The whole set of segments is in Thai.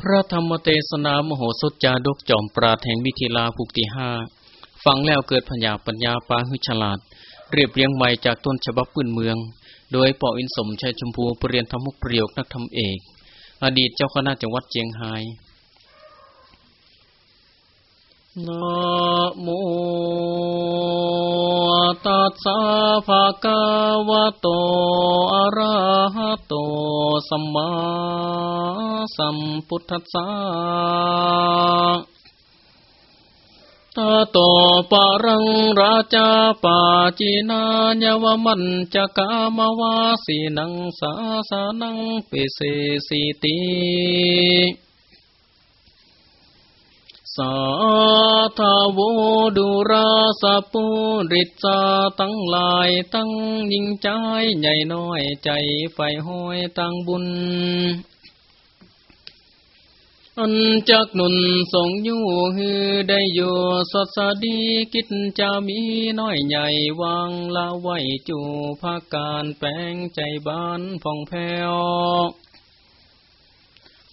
พระธรรมเทศนามโหสถจาดกจอมปราดแห่งมิถิลาภูกที่ห้าฟังแล้วเกิดปัญาปัญญาปาหึฉลาด เรียบเรียงใหม่จากต้นฉบับปื้นเมือง โดยปออินสมชัยชมพูปรริยนธรรมุกประโยคนักธรรมเอก อดีตเจ้าคณะจังหวัดเจียงไฮ้นะโม ตัสสะภะคะวะโต อะระหะโต สัมมาสัมพุทธัสสะตาโตปารังราชาปาจินาญวมันจะกามวาสีนังสาสานังเปเสสีติ สาธาวดุราสปุริจาตั้งลายตั้งยิงใจใหญ่น้อยใจไฟห้อยตั้งบุญ อันจักหนุนส่งอยู่ฮือได้อยู่สดสดีกิจจะมีน้อยใหญ่วางละไว้จูภาคการแปลงใจบ้านผ่องแผ้ว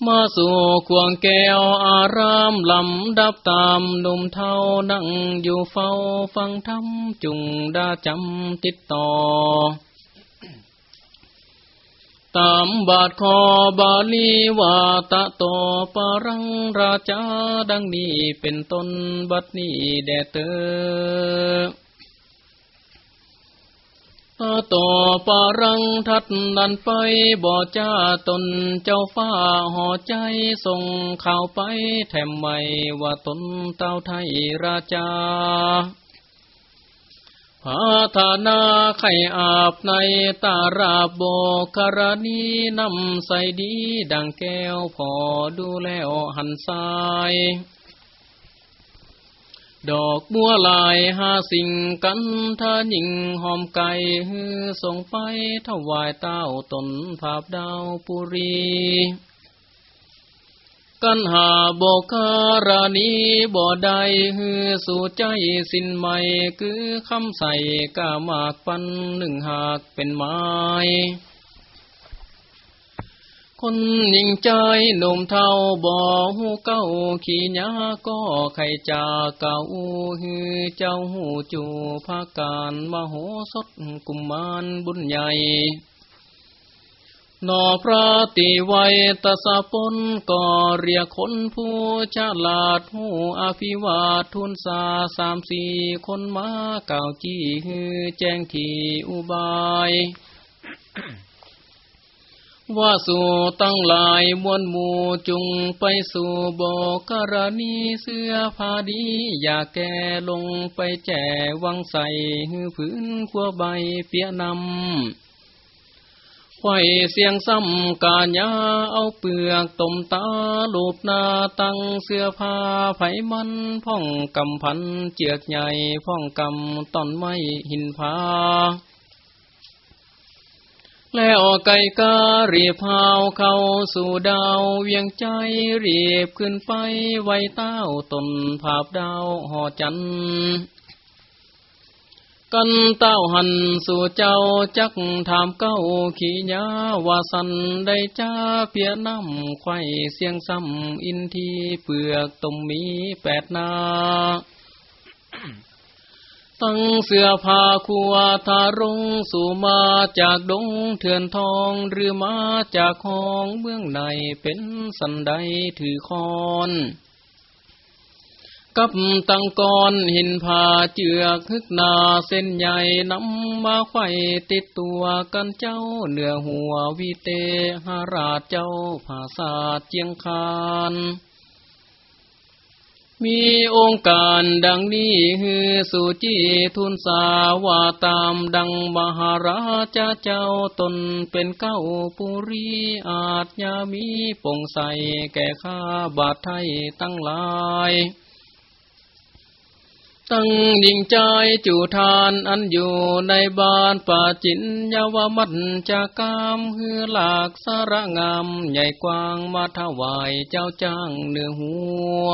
มาสู่ควงแก้วอารามลำดับตามหนุ่มเท่านั่งอยู่เฝ้าฟังธรรมจุงดาจำติดต่อ ตามบาทคอบาลีวาตะโตปารังราชาดังนี้เป็นต้นบัดนี้แด่เตอ ต่อปารังทัดนันไปบ่อจ้าตนเจ้าฟ้าห่อใจส่งข่าวไปแถมไม่ว่าตนเต้าไทยราชาพาธานาไข่อาบในตาราบโบคารณีนำใส่ดีดังแก้วพอดูแล้วหันซ้าย ดอกบัวลายหาสิ่งกันท่าหญิงหอมไก่ฮือส่งไปถวายเต้าตนภาพดาวปุรี กันหาโบคารานีบ่อใดฮือสู่ใจสินใหม่คือคำใส่กามากปันหนึ่งหากเป็นไม้ คนยิงใจหนุ่มเท่าบ่อหูเก้าขี่ยาก็ไข่จาเก่าฮือเจ้าหูจูภาการมโหสถกุมารบุญใหญ่นอพระติไวตสะปนก็เรียกคนผู้ฉลาดหูอภิวาทุนสาสามสี่คนมาเก่าจี้ฮือแจ้งทีอุบาย ว่าสู่ตั้งหลายมวลหมู่จุงไปสู่โบกรณีเสื้อผ้าดี อย่าแก่ลงไปแจวังใส่หือพื้นขัวใบเปียนำไฟเสียงซ้ำกาญาเอาเปลือกตมตาลูบนาตั้งเสื้อผ้าไผมันพ่องกำพันเจือกใหญ่พ่องกำต้นไม้หินผา แล้วไก่การีพาวเข้าสู่ดาวเวียงใจรีบขึ้นไปไว้เต้าตนภาพดาวห่อจันกันเต้าหันสู่เจ้าจักถามเก้าขีญาวาสันได้จ้าเพียน้ำไข่เสียงซ้ำอินทีเปลือกตมมีแปดนา ตั้งเสื้อผ้าคัวทารงสู่มาจากดงเถื่อนทองหรือมาจากห้องเบื้องในเป็นสันไดถือคอนกับตังกอนหินผาเจือกฮึกนาเส้นใหญ่นำมาไข่ติดตัวกันเจ้าเหนือหัววิเตหราชเจ้าภาษาเจียงคาน มีองค์การดังนี้ฮือสุจีทุนสาวาตามดังมหาราชเจ้าตนเป็นเก้าปุรีอาจยามีปงใสแก่ข้าบาทไทยตั้งหลายตั้งยิ่งใจจูทานอันอยู่ในบ้านป่าจินยาวมัดจากามฮือหลากสาระงาม ใหญ่กว้างมาถวายเจ้าจ้างเนื้อหัว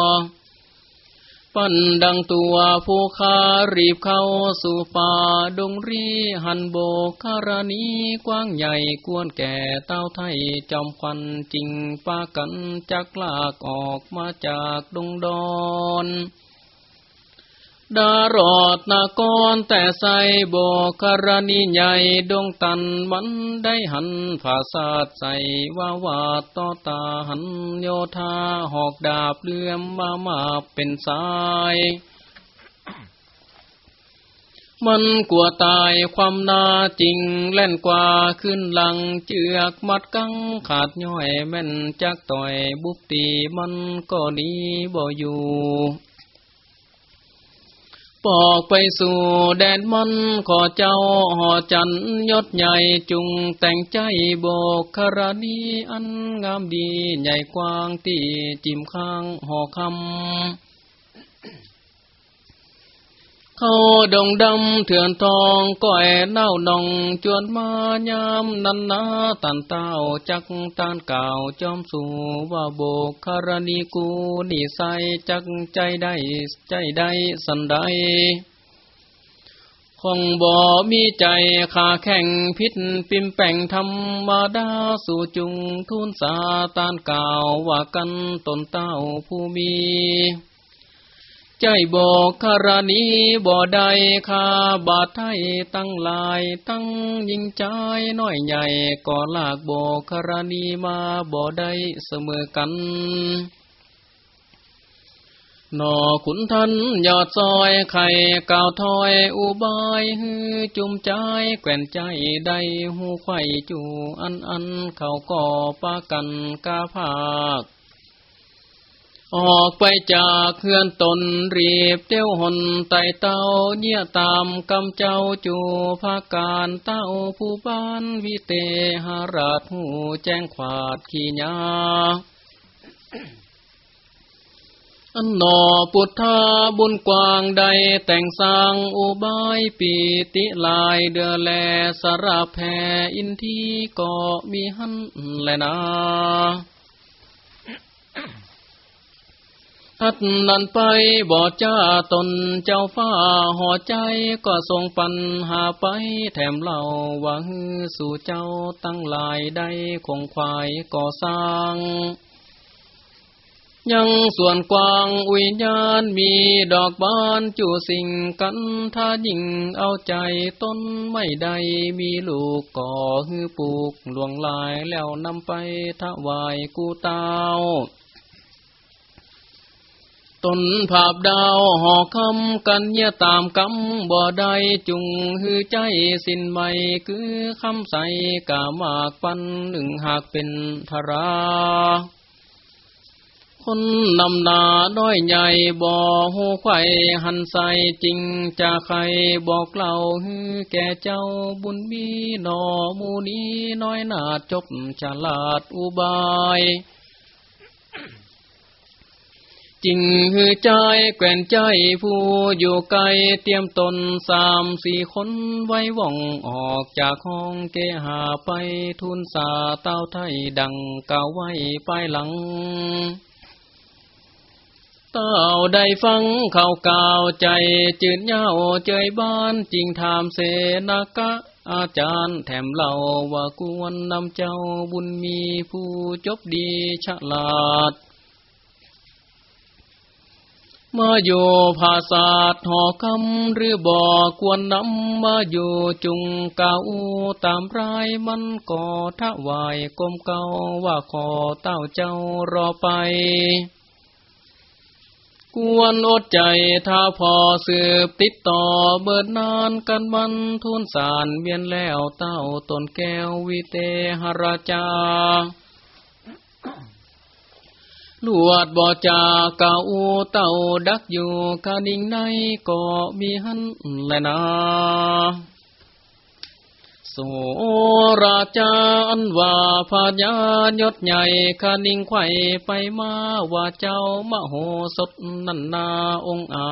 ปั้นดังตัวผู้คารีบเข้าสู่ป่าดงรีหันโบกคารณีกว้างใหญ่กวนแก่เต้าไทยจอมควันจริงปากันจักลากออกมาจากดงดอน ดารอดนากรแต่ใสโบกรณีใหญ่ดงตันมันได้หันผาศาสใส่ว่าวาดต่อตาหันโยธาหอกดาบเลื่อมมามาเป็นสายมันกลัวตายความนาจริงเล่นกว่าขึ้นหลังเจือกมัดกังขาดย่อยแม่นจักต่อยบุกตีมันก็ดีบ่อยู่ ปอกไปสู่แดนมันขอเจ้าหอจันยศใหญ่จุงแต่งใจโบกครณีอันงามดีใหญ่กว้างตีจิมข้างหอคำ เขาดงดำเถื่อนทองก้อยเน่านองจวนมายามนันนาตันเต้าจักตานเก่าจอมสู่ว่าโบกคารณีกูนี่ใสจักใจได้ใจได้สันใดคงบ่มีใจขาแข่งพิษปิมแป่งธรรมดาสู่จุงทุนสาตานเก่าว่ากันตนเต้าผู้มี ใจบอกคารานีบ่ได้คาบาดไทยตั้งลายตั้งยิงใจน้อยใหญ่ก็ลากบอกคารานีมาบ่ได้เสมอกันนอขุนทันยอดซอยไข่กาวถอยอุบายฮือจุมใจแก่นใจได้หูไข่จูอันอันเขาก่อปากันกาภาค ออกไปจากเฮือนตนรีบเตี้ยวหนไตเต้าเนี่ยตามกำเจ้าจูภาการเต้าผู้บ้านวิเตหราชหูแจ้งขวาดขีญาอันนอปุถาบุญกวางใดแต่งสร้างอุบายปีติลายเดือแลสระแผ่อินทีก็มีหันแลนา ทัดนันไปบ่จ้าตนเจ้าฟ้าห่อใจก็ทรงปัญหาไปแถมเล่าว่าฮือสู่เจ้าตั้งหลายได้คงควายก่อสร้าง ยังส่วนกว้างอุญญาณมีดอกบานจูสิ่งกันถ้ายิ่งเอาใจต้นไม่ได้มีลูกก่อฮือปลูกหลวงลายแล้วนำไปถวายกูเต้า ตนภาพดาวหอคำกันเยตามกำบ่ได้จุงหือใจสินใหม่คือคำใสกามากปันหนึ่งหากเป็นธรา คนนำนาน้อยใหญ่บ่อหูไข่หันใสจริงจะใครบอกเล่าฮือแก่เจ้าบุญมีหนอมูนี้น้อยนาจบฉลาดอุบาย จริงหือใจแก่นใจผู้อยู่ไกลเตรียมตนสามสี่คนไว้ว่องออกจากห้องเกหาไปทุนสาเต้าไทยดังเก่าไว้ไปหลังเต้าได้ฟังข่าวก่าวใจจืดเย้าเจยบ้านจริงถามเสนากะอาจารย์แถมเล่าว่ากวนนำเจ้าบุญมีผู้จบดีฉลาด มาอยู่ภาษาหอคำหรือบอกวนนำมาอยู่จุงเก่าตามรายมันก่อทวายกลมเก่าว่าขอเต้าเจ้ารอไป กวนอดใจถ้าพอสืบติดต่อเบิดนานกันมันทุนสารเวียนแล้วเต้าตนแก้ววิเตหราชา ลวดบ่อจากเก่าเต่าดักอยู่คานิ่งในก็มีหันแลนาโสราชาอันว่าพญายศใหญ่คานิ่งไข่ไปมาว่าเจ้ามโหสถนันนาองอา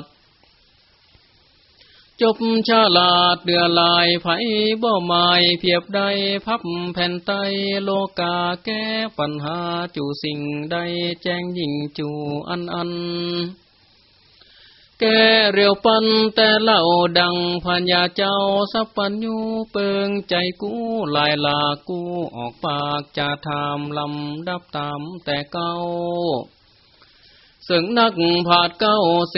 จ จบชาลาดเดือลายไผบ่หมายเพียบใดพับแผ่นไตโลกาแก้ปัญหาจูสิ่งใดแจ้งยิ่งจูอันอัน แกเรียวปันแต่เล่าดังพัญญาเจ้าสัพปัญญูเปิงใจกู้ลายลากู้ออกปากจะทำลำดับตามแต่เก้า สึงนักผาดเก้าเส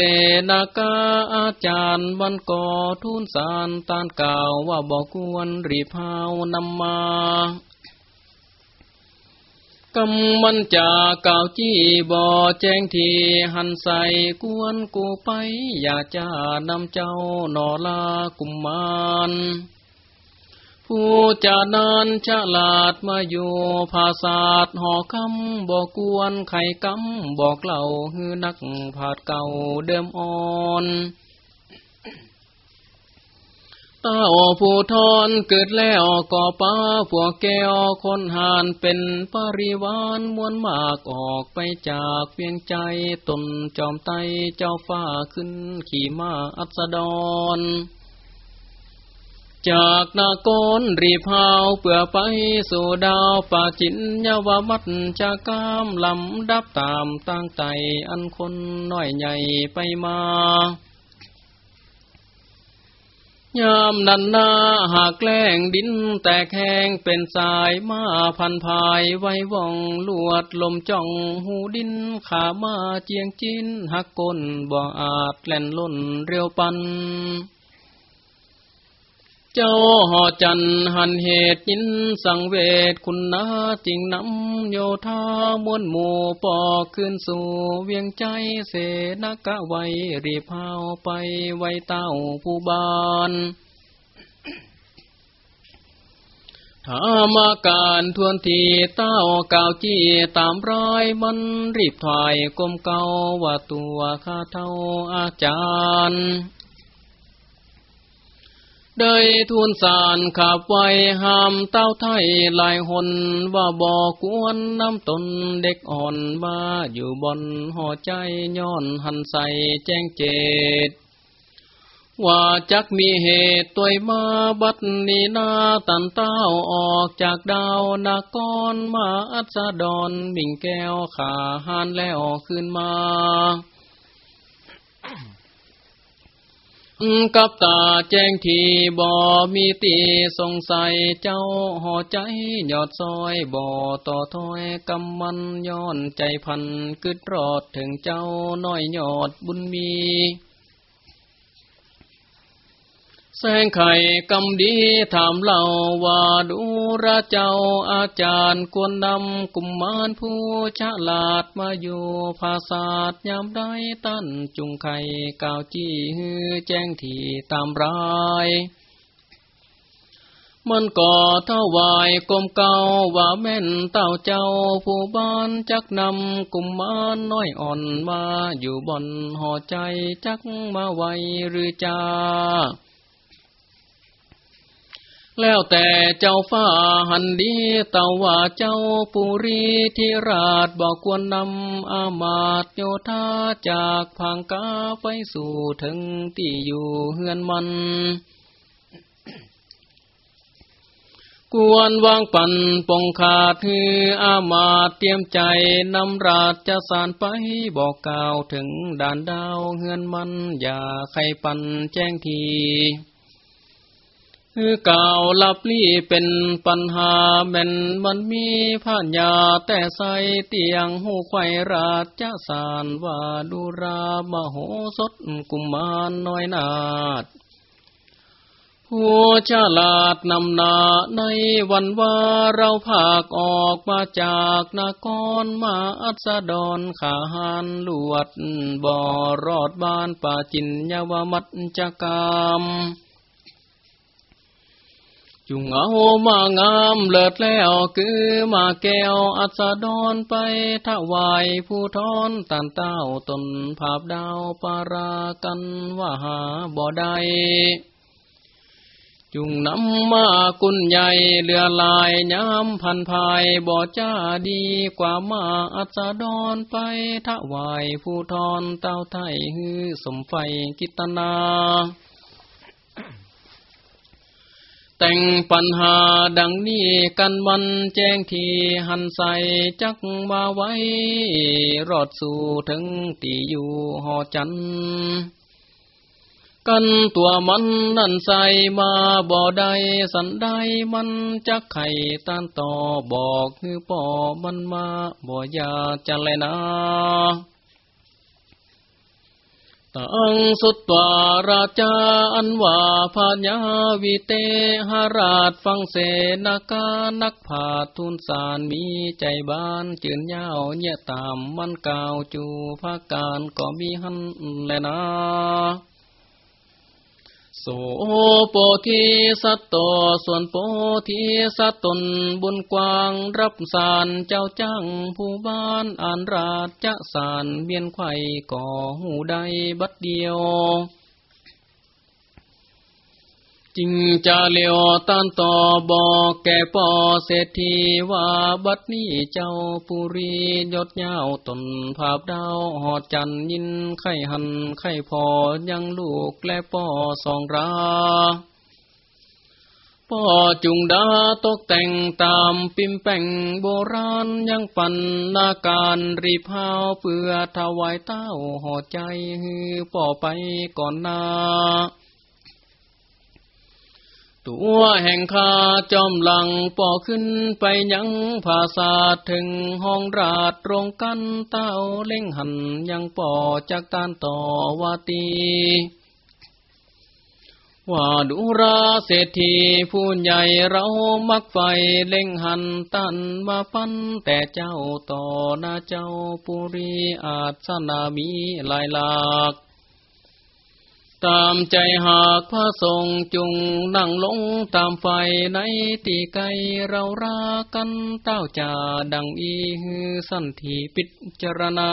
นากาอาจารย์บันก่อทุนสารตานก่าวว่าบอกกวนรีพาวนำมากำมันจากเก่าจี้บ่อแจ้งทีหันใส่กวนกูไป อย่าจ้านำเจ้าหนอลากุมมาน ผู้จานานฉลาดมาอยู่ภาษาทหอคำบอกกวนไข่กำบอกเล่าฮือนักผาดเก่าเดิมอ่อนต้าผู้ทอนเกิดแล้วก่อป้าพวกแก้วคนหานเป็นปริวานมวลมากออกไปจากเพียงใจตนจอมไตเจ้าฟ้าขึ้นขี่ม้าอัสดร จากนาโกรรีพาวเปื่อไปสู่ดาวป่าจินยาวมัดจากามลำดับตามตั้งใจอันคนน้อยใหญ่ไปมายามนันนาหากแกล้งดินแตกแห้งเป็นสายมาพันภายไว้ว่องลวดลมจ้องหูดินขามาเจียงจินหักก้นบ่อาจแล่นล้นเรียวปัน เจ้าหอจันหันเหตุยินสังเวทคุณนาจริงนำโยธามวนหมู่ปอขึ้นสู่เวียงใจเสนกะไวรีพาวไปไวเต้าผู้บานถามาการทวนทีเต้าเก่าจี้ตามรอยมันรีบถอยกลมเก่าว่าตัวข้าเท่าอาจารย์ ได้ทูลสารขับไว้ห้ามเต้าไทยหลายหนว่าบอกกวนน้ำตนเด็กอ่อนมาอยู่บนห่อใจย้อนหันใสแจ้งเจดว่าจักมีเหตุตัวมาบัดนีนาตันเต้าออกจากดาวนากรมาอัศดรบิ่งแก้วขาหานแล้วขึ้นมา กับตาแจ้งทีบ่มีตีสงสัยเจ้าห่อใจยอดซอยบ่ต่อถ้อยกำมันย้อนใจพันกึดรอดถึงเจ้าน้อยยอดบุญมี แสงไข่กำดีถามเล่าว่าดูระเจ้าอาจารย์กวนนำกุมมารผู้ฉลาดมาอยู่ภาษาทยามได้ตั้นจุงไข่กาวจี้ฮือแจ้งทีตามรายมันก่อเท่าวายกลมเก่าว่าแม่นเต้าเจ้าผู้บ้านจักนำกุมมารน้อยอ่อนมาอยู่บนห่อใจจักมาไวหรือจ้า แล้วแต่เจ้าฟ้าหันดีต่าว่าเจ้าปุรีธิราชบอกควรนำอามาตโยธาจากพังกาไปสู่ถึงที่อยู่เฮือนมันกวนวางปันปองขาดคืออามาตเตรียมใจนำราชจะสารไปบอกกล่าวถึงด่านดาวเฮือนมันอย่าใครปันแจ้งที คือเก่าลับลี่เป็นปัญหาแม่นมันมีผ่านยาแต่ใส่เตียงหูไข่ราชจสารว่าดูรามโหสดกุมมารน้อยนาดหัวฉลาดนำนาในวันว่าเราภาคออกมาจากนครมาอัสดรขาหานลวดบ่อรอดบ้านป่าจินยวมัจจกรรม จุงเอามางามเลิศแล้วคือมาแก้วอัสดรไปถวายผู้ทอนตันเต้าตนภาพดาวปารากันว่าหาบ่ได้จุงนำมากุญใหญ่เรือลายย้ำพันภายบ่จ้าดีกว่ามาอัสดรไปถวายผู้ทอนเต้าไทยฮือสมไฟกิตนา แต่งปัญหาดังนี้กันวันแจ้งทีหันใสจักมาไว้ รอดสู่ถึงตีอยู่หอจัน กันตัวมันนั่นใส่มาบ่อใดสันใดมันจักไข่ต้านต่อบอกคือป่อมันมาบ่อยาจะเลยนะ ตังสุตวาราชาอันว่าพญาวิเตหราชฟังเสนาการนักผาทุนสารมีใจบ้านจืนยาวเนี่ยตามมันกาวจูภาการก็มีหันแลนะ สโปธิสัตโตส่วนโปธิสัตตนบุญกว้างรับสารเจ้าจ้างผู้บ้านอ่านราชจะสารเบียนไข่ก่อหูใดบัดเดียว จิงจะเลียวตานต่อบอกแก่ปอเศรษฐีว่าบัดนี้เจ้าปุรียศยาวตนภาพดาวหอดจันยินไข่หันไข่พอยังลูกและปอสองราพ่อจุงดาตกแต่งตามปิมแป่งโบราณยังปันนาการรีพาวเพื่อถวายเต้าหอดใจฮือป่อไปก่อนนา ตัวแห่งข้าจอมหลังป่อขึ้นไปยังภาษาถึงห้องราดตรงกันเต้าเล่งหันยังป่อจากตานต่อวาตีว่าดุราเศรษฐีผู้ใหญ่เรามักไฟเล่งหันตันมาปันแต่เจ้าต่อหน้าเจ้าปุรีอาจสนามีลายหลาก ตามใจหากพระทรงจุงนั่งลงตามไฟในตีไกเรารากันเต้าจ่าดังอีฮือสันทีปิจารณา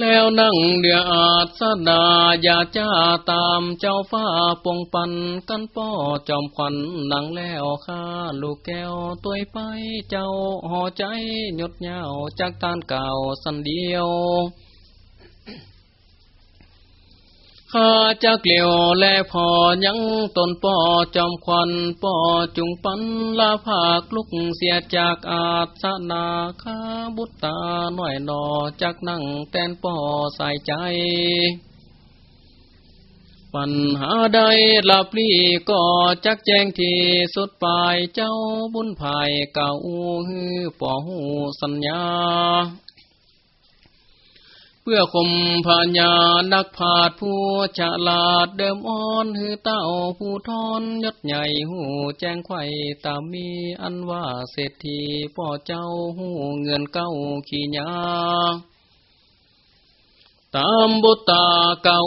แล้วนั่งเดืออาสดาอย่าจ้าตามเจ้าฟ้าปงปันกันป้อจอมขวัญนั่งแล้วข้าลูกแก้วตัวไปเจ้าห่อใจหยดเหยาจากตานเก่าสันเดียว ข้าจะเกลียวแลพอยังตนป่อจอมควันป่อจุงปันลาภาคลุกเสียจากอาสนาข้าบุตตาหน่อยหนอจากนั่งแตนป่อใส่ใจ ปัญหาใดลาปลีก็จักแจ้งที่สุดปลายเจ้าบุญภายเก่าฮือป่อหูสัญญา เพื่อคมพญานักผาดผู้ฉลาดเดิมอ่อนหือเต้าผู้ทอนยศใหญ่หูแจ้งไข่ตามมีอันว่าเศรษฐีพ่อเจ้าหูเงินเก้าขี้ยาตามบุตตาเก่า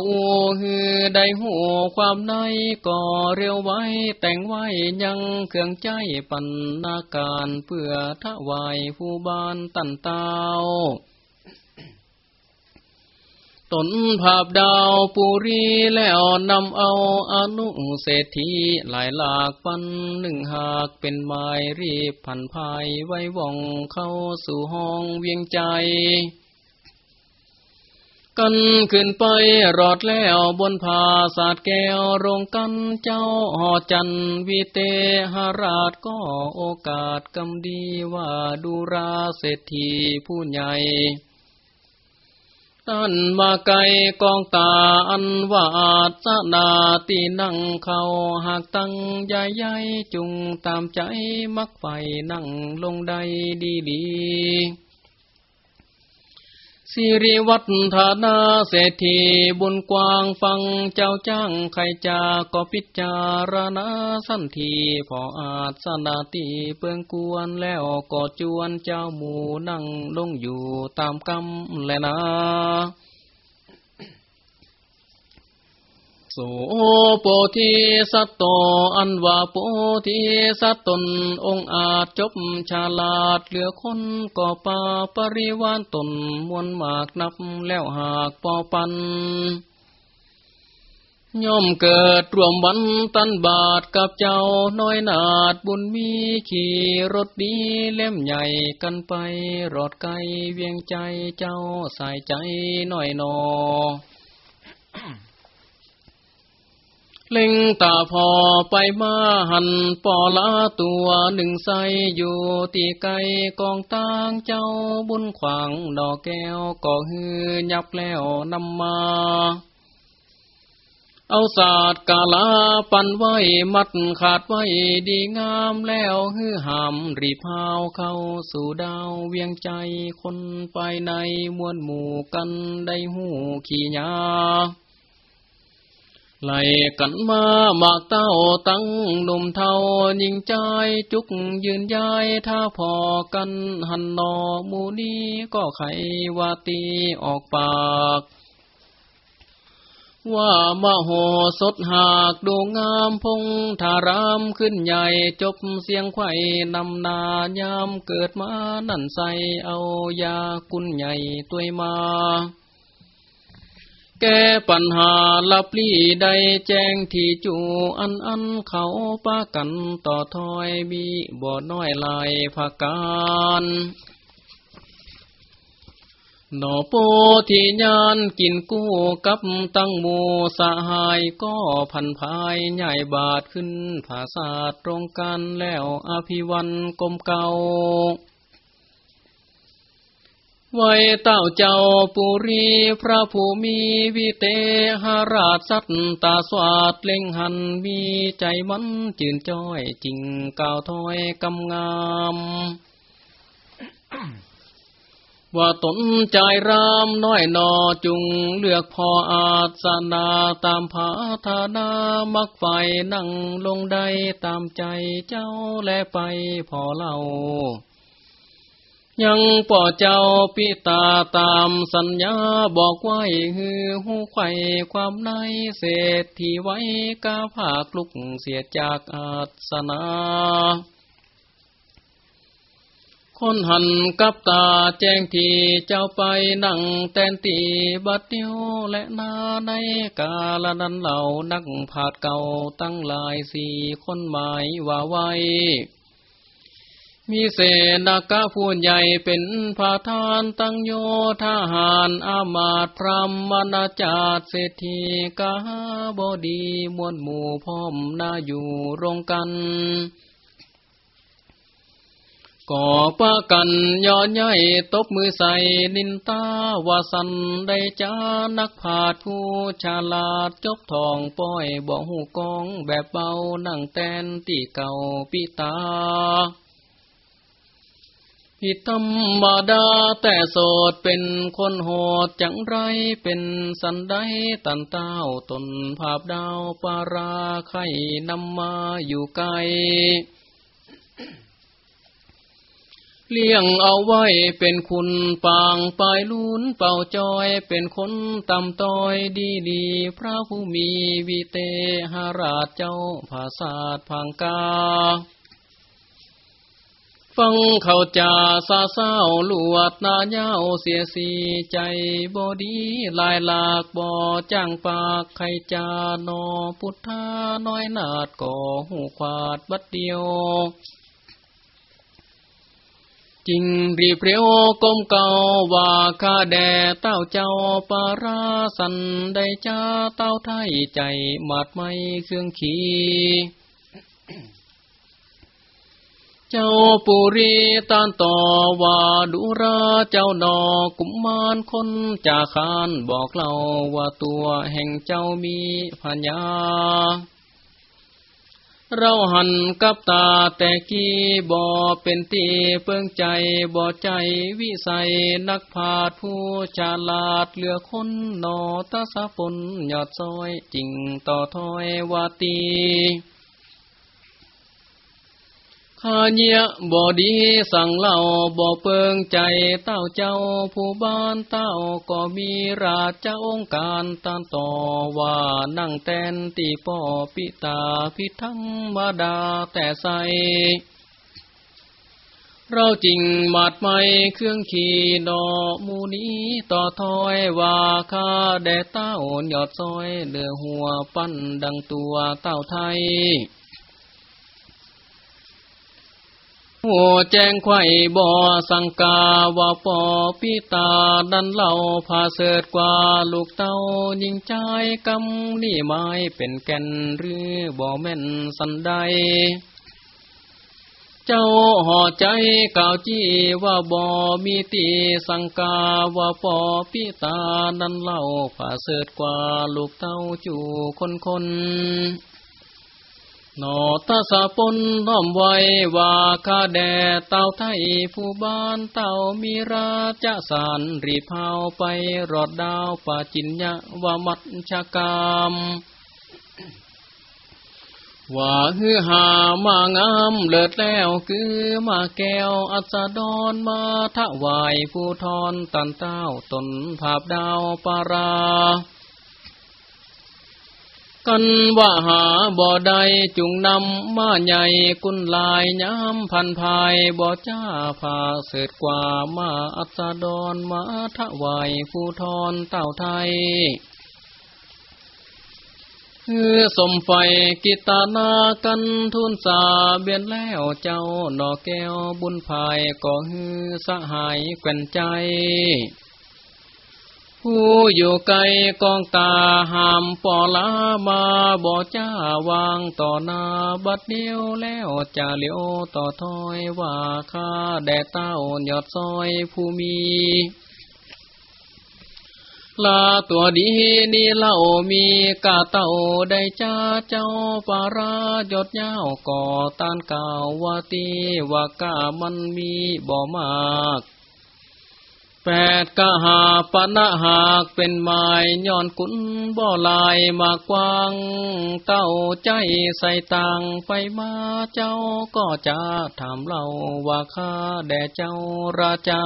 ฮือได้หูความในก่อเรียวไว้แต่งไว้ยังเครื่องใจปันนาการเพื่อทวายผู้บ้านตันเต้า ตนภาพดาวปุรีแล้วนำเอาอนุเศรษฐีหลายหลากปันหนึ่งหากเป็นไม้รีบผันภายไว้ว่องเข้าสู่ห้องเวียงใจ กันขึ้นไปรอดแล้วบนผาสาดแก้วโรงกันเจ้าหอจันวิเตหราชก็โอกาสกำดีว่าดูราเศรษฐีผู้ใหญ่ ตันมาไกลกองตาอันวาสนาตีนั่งเขาหากตั้งใหญ่ใหญ่จุงตามใจมักไฟนั่งลงใดดีดี สิริวัฒนาเศรษฐีบุญกว้างฟังเจ้าจ้างใครจาก็พิจารณาสันทีพออาจสนาตีเปืองกวนแล้วก็จวนเจ้าหมูนั่งลงอยู่ตามกำแลนะโสโปธิสัตโตอันว่าโปธิสัตตนองอาจจบชาลาดเหลือคนก่อป่าปริวานตนมวลมากนับแล้วหากปอปันย่อมเกิดรวมวันตันบาทกับเจ้าน้อยนาดบุญมีขี่รถดีเล่มใหญ่กันไปรอดไกลเวียงใจเจ้าใส่ใจน้อยนอ เล็งตาพอไปมาหันปอลาตัวหนึ่งใสอยู่ตีไกกองตางเจ้าบุญขวางดอกแก้วก็ฮือยับแล้วนำมา เอาศาสตร์กาลาปันไว้มัดขาดไว้ดีงามแล้วฮือหามรีพาวเข้าสู่ดาวเวียงใจคนไปในมวลหมู่กันได้หูขี่ยา ไหลกันมาหมากเต้าตั้งหนุ่มเทายิงใจจุกยืนย้ายถ้าพอกันหันนอมูนี้ก็ไขวาตีออกปากว่ามโหสดหากดูงามพงทารามขึ้นใหญ่จบเสียงไข่นำนายามเกิดมานั่นใสเอายากุนใหญ่ตัวมา แก้ปัญหาลับลี่ได้แจ้งที่จูอันอันเขาป้ากันต่อถอยมีบ่น้อยลายภาการหนอโปที่ยานกินกู้กับตั้งหมูสหายก็พันภายใหญ่บาทขึ้นภาษาตรงกันแล้วอภิวันกลมเก่า ไว้เต้าเจ้าปุรี พระภูมิวิเตหราชสัตตาสวัสดเล่งหันมีใจมันจืนจ้อยจริงก่าวถอยกำงามว่าตนใจรามน้อยนอจุงเลือกพออาสนาตามผาธานามักไฟนั่งลงได้ตามใจเจ้าและไปพอเล่า ยังป่อเจ้าปิตาตามสัญญาบอกไว้ฮือหูไข่ความในเศรษฐีไว้กาภาคลุกเสียจากอาสนาคนหันกับตาแจ้งที่เจ้าไปนั่งแตนตีบัดเดียวและนาในกาลนั้นเหล่านักผาดเก่าตั้งหลายสี่คนหมายว่าไว้ มีเสนากะผู้ใหญ่เป็นพาทานตั้งโยทหารอามาตพรหมนาจาตเศรษฐีกาบดีมวลหมู่พร้อมนาอยู่รงกันก่อปะกันยอดใหญ่ตบมือใส่นินตาวาสันได้จานักผาดผู้ฉลาดจบทองป้อยบ่หูกองแบบเบานั่งแตนตีเก่าปิตา พิธรรมดาแต่โสดเป็นคนโหดจังไรเป็นสันได้ตันเต้าตนภาพดาวปาราไข่นำมาอยู่ไกลเลี้ยงเอาไว้เป็นคุณปางปลายลุนเป่าจอยเป็นคนตำต้อยดีดีพระผู้มีวิเตหราชเจ้าภาษาพังกา ฟังเขาจาซาเศร้าลวดนาเย้าเสียสีใจบอดีลายหลากบ่อจ้างปากไขจานอพุทธาน้อยนาดก่อหูควาดบัดเดียวจริงรีเปรียวกมเก่าว่าข้าแด่เต้าเจ้าปาราสันได้จ้าเต้าไทยใจหมาดไม่เครื่องขี เจ้าปุรีตานต่อว่าดุราเจ้านอกุมมารคนจาคานบอกเล่าว่าตัวแห่งเจ้ามีพัญญา เราหันกับตาแต่กี้บ่เป็นตีเปิงใจบ่ใจวิสัยนักพาดผู้ฉลาดเหลือคนนอตาสะปนยอดซอยจริงต่อถอยวาตี ข้าเนียบ่ดีสั่งเล่าบ่เปิงใจเต้าเจ้าผู้บ้านเต้าก็มีราชองค์การตานต่อว่านั่งแตนตีป่อปิตาพิทังมาดาแต่ใสเราจริงมาดไม่เครื่องขี่ดอมูนี้ต่อถอยว่าข้าแด่เต้าหยอดซอยเดือหัวปั้นดังตัวเต้าไทย โอ้แจ้งไข่บ่อสังกาว่าปอพิตาดันเล่าพาเสดกว่าลูกเต้ายิงใจกำนี่ไม้เป็นแก่นหรือบ่แม่นสันใด เจ้าห่อใจก่าวจี้ว่าบ่มีตีสังกาว่าปอพิตาดันเล่าพาเสดกว่าลูกเต้าจู่คนคน นอตาสะปนน้อมไว้ว่าคาแดเต่าไทยผู้บ้านเต่ามีราชสารรีพาวไปรอดดาวป่าจินยะวามัดชากามว่าฮือหามางามเลิศแล้วคือมาแก้วอัศดรมาถวายผู้ทอนตันเต้าตนภาพดาวปารา กันว่าหาบ่อใดจุงนำมาใหญ่กุนลายย้ำพันภายบ่อจ้าผาเสดกว่ามาอัศดรมาถวายผู้ทอนเต่าไทยคือสมไฟกิตานากันทุนสาเบียนแล้วเจ้าหนอแก้วบุญภายก็ฮือสหายแก่นใจ ผู้อยู่ไกลกองตาหามปอลามาบ่จ้าวางต่อนาบัดเดียวแล้วจะเลี้ยวต่อถอยว่าข้าแด่เต้ายอดซอยผู้มีลาตัวดีนี่เล่ามีกาเต่าได้จ้าเจ้าปารายดยาวก่อตานเก่าวว่าตีว่ากามันมีบ่มาก แปดกะหาปะนะหากเป็นไม้ย้อนกุนบ่อลายมากวาง เต้าใจใส่ตังไปมาเจ้าก็จะถามเราว่าข้าแด่เจ้าราชา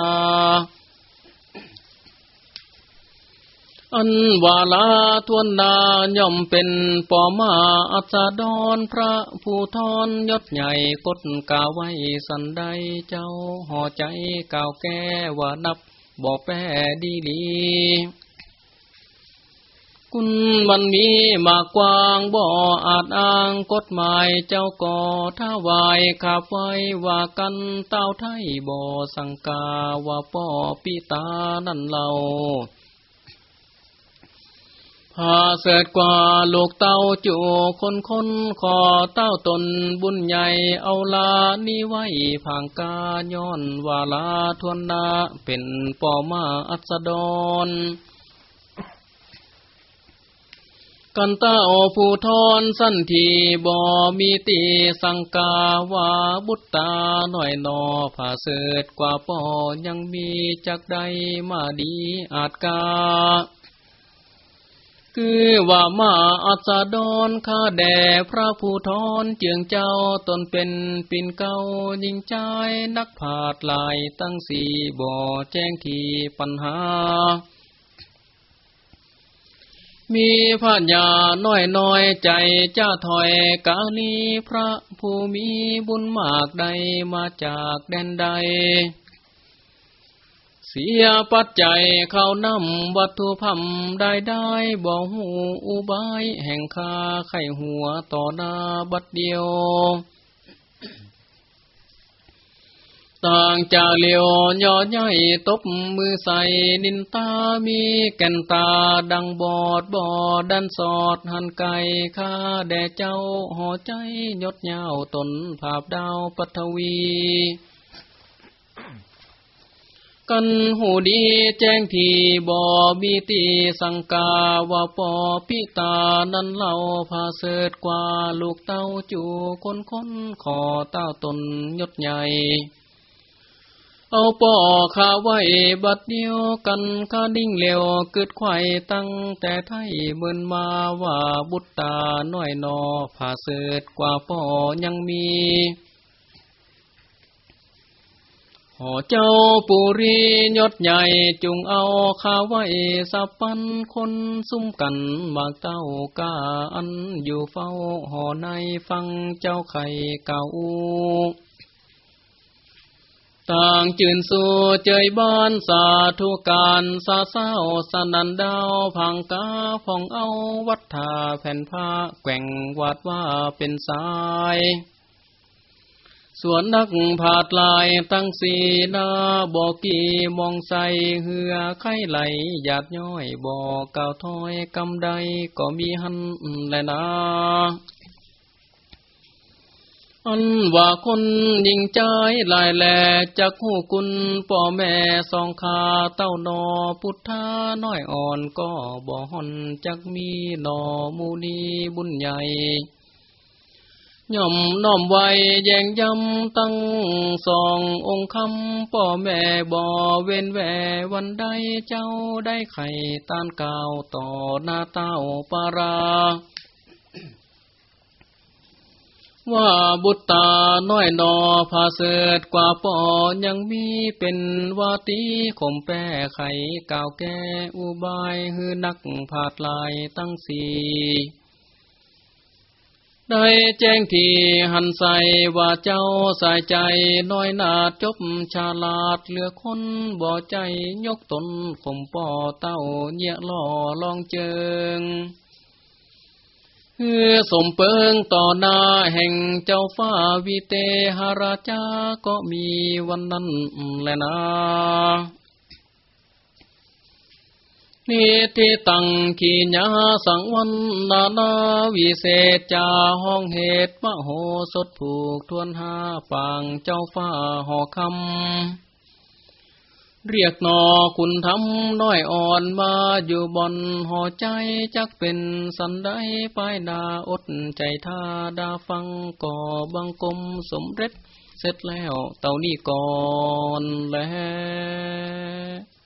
อันวาลาทวนนาย่อมเป็นปอมาอัศดรพระผู้ทอนยศใหญ่กดกาไว้สันใดเจ้าห่อใจก่าวแก้ว่านับ บอกแปดีดีคุณมันมีมากกว่างบ่ออาจอ้างกฎหมายเจ้าก่อถ้าวายขับไว้ว่ากันเต้าไทยบ่อสังกาว่าป่อปีตานั่นเรา พาเสดกว่าลูกเต้าจูคนคนขอเต้าตนบุญใหญ่เอาลานี้ไว้ผางกาย้อนวาลาทวนนาเป็นปอมาอัสดรกันเต้าผู้ทอนสั้นทีบ่มีตีสังกาวาบุตตาหน่อยนอผาเสดกว่าปอยังมีจักใดมาดีอาจกา คือว่ามาอัสดรข้าแด่พระผู้ทอนเจียงเจ้าตนเป็นปิ่นเก้ายิงใจนักผาดลายตั้งสี่บ่อแจ้งทีปัญหา มีพาญาน้อยน้อยใจจ้าถอยกาลีพระผู้มีบุญมากใดมาจากแดนใด เสียปัจจัยเข้านำวัตถุพัมได้ได้บ่หูอุบายแห่งคาไข่หัวต่อหน้าบัดเดียว ต่างจากเลียวยอดใหญ่ตบมือใส่นินตามีแก่นตาดังบอดบอดดันสอดหันไก่ข้าแด่เจ้าห่อใจยดยาวตนภาพดาวปัทวี กันหูดีแจ้งทีบ่ มีตีสังกาว่าปอพิตานั้นเล่าพาเสดกว่าลูกเต้าจูคนคนขอเต้าตนยศใหญ่ เอาปอขาไว้บัดเดียวกันข้าดิ้งเหลวเกิดไข่ตั้งแต่ไทยเมือนมาว่าบุตตาน้อยนอผาเสดกว่าปอยังมี หอเจ้าปุรียศใหญ่จุงเอาข้าไว้สับปันคนซุ่มกันบากเต้ากาอันอยู่เฝ้าหอในฟังเจ้าไข่เก่าต่างจืนสู่เจยบ้านสาธุการสาเศร้าสนันดาวพังกาพองเอาวัฏฐาแผ่นผ้าแกว่งวาดว่าเป็นสาย ส่วนนักผาดลายตั้งสีนาบอกกีมองใสเหือไข่ไหลหยาดย้อยบอกก่าวถอยกำใดก็มีหันแลนะอันว่าคนยิงใจลายแหล่จักหูกุลป่อแม่สองขาเต้านอพุทธาน้อยอ่อนก็บ่หอนจักมีนอมูนีบุญใหญ่ ย่อมน้อมไว้แย่งยำตั้งสององค์คำป่อแม่บ่เว้นแววันใดเจ้าได้ไข่ต้านกาวต่อหน้าเต้าปาราว่าบุตตาน้อยนอพาเสดกว่าปอยังมีเป็นวาตีข่มแป้ไข่ก่าวแก่อุบายฮือนักผาดลายตั้งสี ได้แจ้งทีหันใส่ว่าเจ้าสายใจน้อยนาจบชาลาดเหลือคนบ่อใจยกตนข่มป่อเต้าเนียล่อลองเจิงคือสมเปิงต่อหน้าแห่งเจ้าฟ้าวิเตหราชาก็มีวันนั้นแหละนะ นิติตังขีญาสังวันนานาวิเศษจาห้องเหตุมโหสถผูกทวนหาปางเจ้าฟ้าหอคำ เรียกนอคุณทำน้อยอ่อนมาอยู่บนหอใจจักเป็นสันได้ปายดาอดใจท่าดาฟังก่อบังกลมสมเร็จ เสร็จแล้วเต่านี่ก่อนแล้ว